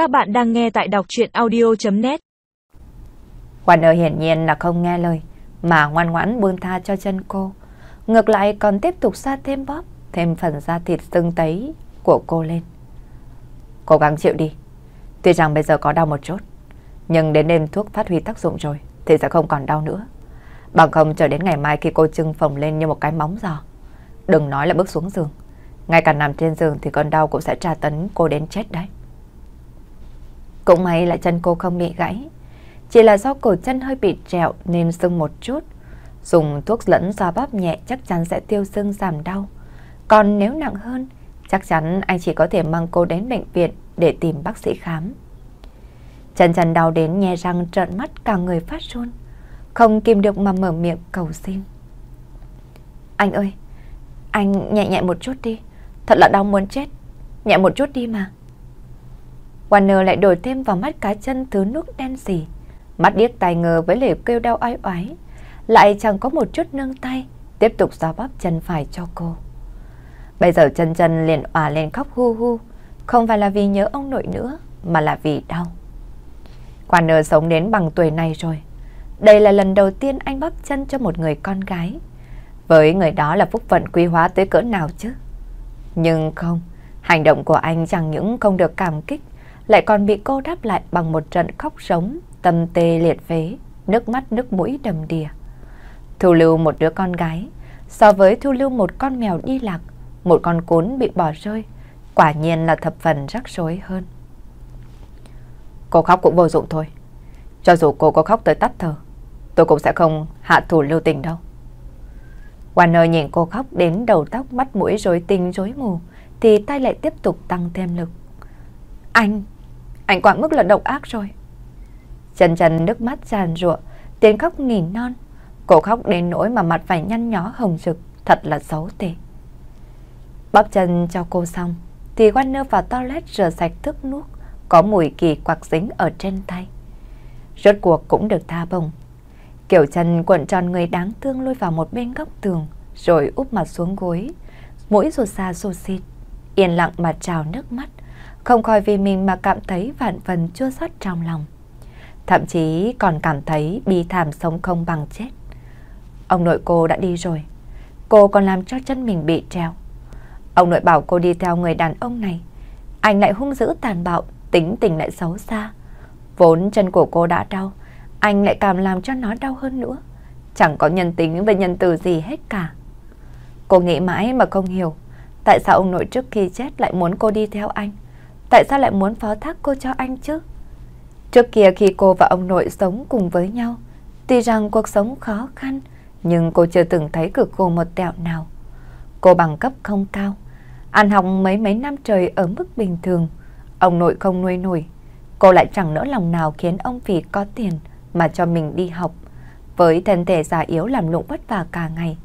Các bạn đang nghe tại đọc chuyện audio.net Warner hiển nhiên là không nghe lời, mà ngoan ngoãn buông tha cho chân cô. Ngược lại còn tiếp tục xa thêm bóp, thêm phần da thịt sưng tấy của cô lên. Cố gắng chịu đi. Tuy rằng bây giờ có đau một chút, nhưng đến đêm thuốc phát huy tác dụng rồi thì sẽ không còn đau nữa. Bằng không chờ đến ngày mai khi cô trưng phồng lên như một cái móng giò. Đừng nói là bước xuống giường. Ngay cả nằm trên giường thì con đau cũng sẽ tra tấn cô đến chết đấy. Cũng may là chân cô không bị gãy. Chỉ là do cổ chân hơi bị trẹo nên sưng một chút. Dùng thuốc lẫn xoa bóp nhẹ chắc chắn sẽ tiêu sưng giảm đau. Còn nếu nặng hơn, chắc chắn anh chỉ có thể mang cô đến bệnh viện để tìm bác sĩ khám. Chân chân đau đến nhe răng trợn mắt cả người phát run. Không kìm được mà mở miệng cầu xin. Anh ơi, anh nhẹ nhẹ một chút đi. Thật là đau muốn chết. Nhẹ một chút đi mà. Warner lại đổi thêm vào mắt cá chân thứ nước đen xỉ. Mắt điếc tai ngờ với lời kêu đau oái oái. Lại chẳng có một chút nâng tay. Tiếp tục xoa bóp chân phải cho cô. Bây giờ chân chân liền òa lên khóc hu hu. Không phải là vì nhớ ông nội nữa. Mà là vì đau. Warner sống đến bằng tuổi này rồi. Đây là lần đầu tiên anh bắp chân cho một người con gái. Với người đó là phúc phận quý hóa tới cỡ nào chứ? Nhưng không, hành động của anh chẳng những không được cảm kích, lại còn bị cô đáp lại bằng một trận khóc sống, tâm tê liệt phế, nước mắt nước mũi đầm đìa. Thu lưu một đứa con gái, so với thu lưu một con mèo đi lạc, một con cún bị bỏ rơi, quả nhiên là thập phần rắc rối hơn. Cô khóc cũng vô dụng thôi. Cho dù cô có khóc tới tắt thở, tôi cũng sẽ không hạ thủ lưu tình đâu. Warner nhìn cô khóc đến đầu tóc mắt mũi rối tinh rối mù, thì tay lại tiếp tục tăng thêm lực. Anh, anh quá mức là độc ác rồi. Chân chân nước mắt tràn rụa, tiếng khóc nghìn non. Cô khóc đến nỗi mà mặt phải nhăn nhó hồng rực, thật là xấu tệ. Bắp chân cho cô xong, thì Warner vào toilet rửa sạch thức nuốt, có mùi kỳ quặc dính ở trên tay. Rốt cuộc cũng được tha bồng. Kiểu chân cuộn tròn người đáng thương lôi vào một bên góc tường, rồi úp mặt xuống gối, mũi rụt xa rụt xịt, yên lặng mà trào nước mắt, không khỏi vì mình mà cảm thấy vạn phần chua xót trong lòng. Thậm chí còn cảm thấy bi thảm sống không bằng chết. Ông nội cô đã đi rồi, cô còn làm cho chân mình bị treo. Ông nội bảo cô đi theo người đàn ông này, anh lại hung dữ tàn bạo, tính tình lại xấu xa. Vốn chân của cô đã đau, anh lại càng làm cho nó đau hơn nữa. Chẳng có nhân tính và nhân từ gì hết cả. Cô nghĩ mãi mà không hiểu, tại sao ông nội trước khi chết lại muốn cô đi theo anh? Tại sao lại muốn phó thác cô cho anh chứ? Trước kia khi cô và ông nội sống cùng với nhau, tuy rằng cuộc sống khó khăn, nhưng cô chưa từng thấy cực khổ một tẹo nào. Cô bằng cấp không cao, ăn học mấy mấy năm trời ở mức bình thường, ông nội không nuôi nổi. Cô lại chẳng nỡ lòng nào khiến ông vì có tiền mà cho mình đi học. Với thân thể già yếu làm lụng vất vả cả ngày,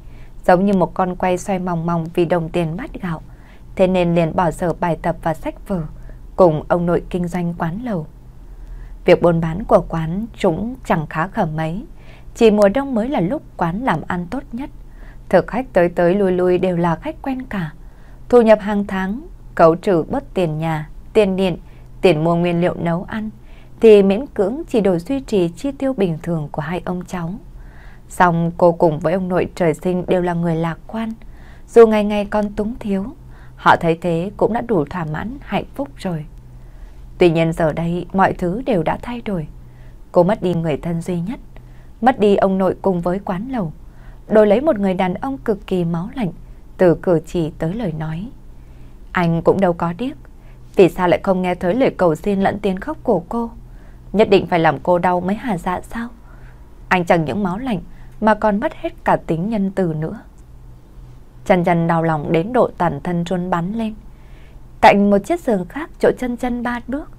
giống như một con quay xoay mòng mòng vì đồng tiền bát gạo. Thế nên liền bỏ dở bài tập và sách vở, cùng ông nội kinh doanh quán lầu. Việc buôn bán của quán chúng chẳng khá khẩm mấy. Chỉ mùa đông mới là lúc quán làm ăn tốt nhất. Thực khách tới tới lui lui đều là khách quen cả. Thu nhập hàng tháng, cấu trừ bớt tiền nhà, tiền điện, tiền mua nguyên liệu nấu ăn, thì miễn cưỡng chỉ đủ duy trì chi tiêu bình thường của hai ông cháu. Xong cô cùng với ông nội trời sinh đều là người lạc quan. Dù ngày ngày con túng thiếu, họ thấy thế cũng đã đủ thỏa mãn hạnh phúc rồi. Tuy nhiên giờ đây mọi thứ đều đã thay đổi. Cô mất đi người thân duy nhất, mất đi ông nội cùng với quán lầu, đổi lấy một người đàn ông cực kỳ máu lạnh, từ cử chỉ tới lời nói. Anh cũng đâu có điếc, vì sao lại không nghe thấy lời cầu xin lẫn tiếng khóc của cô? Nhất định phải làm cô đau mới hà dạ sao? Anh chẳng những máu lạnh mà còn mất hết cả tính nhân từ nữa. Chân chân đau lòng đến độ toàn thân run bắn lên. Cạnh một chiếc giường khác chỗ chân chân ba bước,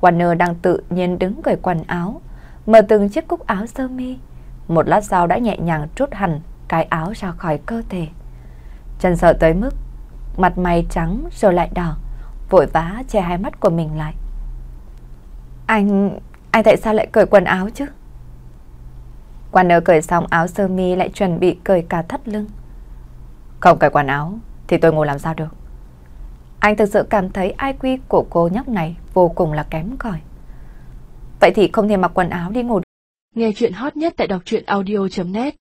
Warner đang tự nhiên đứng cởi quần áo, mở từng chiếc cúc áo sơ mi. Một lát sau đã nhẹ nhàng trút hẳn cái áo ra khỏi cơ thể. Chân sợ tới mức mặt mày trắng rồi lại đỏ, vội vã che hai mắt của mình lại. Anh, anh tại sao lại cởi quần áo chứ? Warner cởi xong áo sơ mi lại chuẩn bị cởi cả thắt lưng. Không cởi quần áo, thì tôi ngồi làm sao được. Anh thực sự cảm thấy iq của cô nhóc này vô cùng là kém cỏi. Vậy thì không thể mặc quần áo đi ngủ. Nghe chuyện hot nhất tại đọc truyện audio.net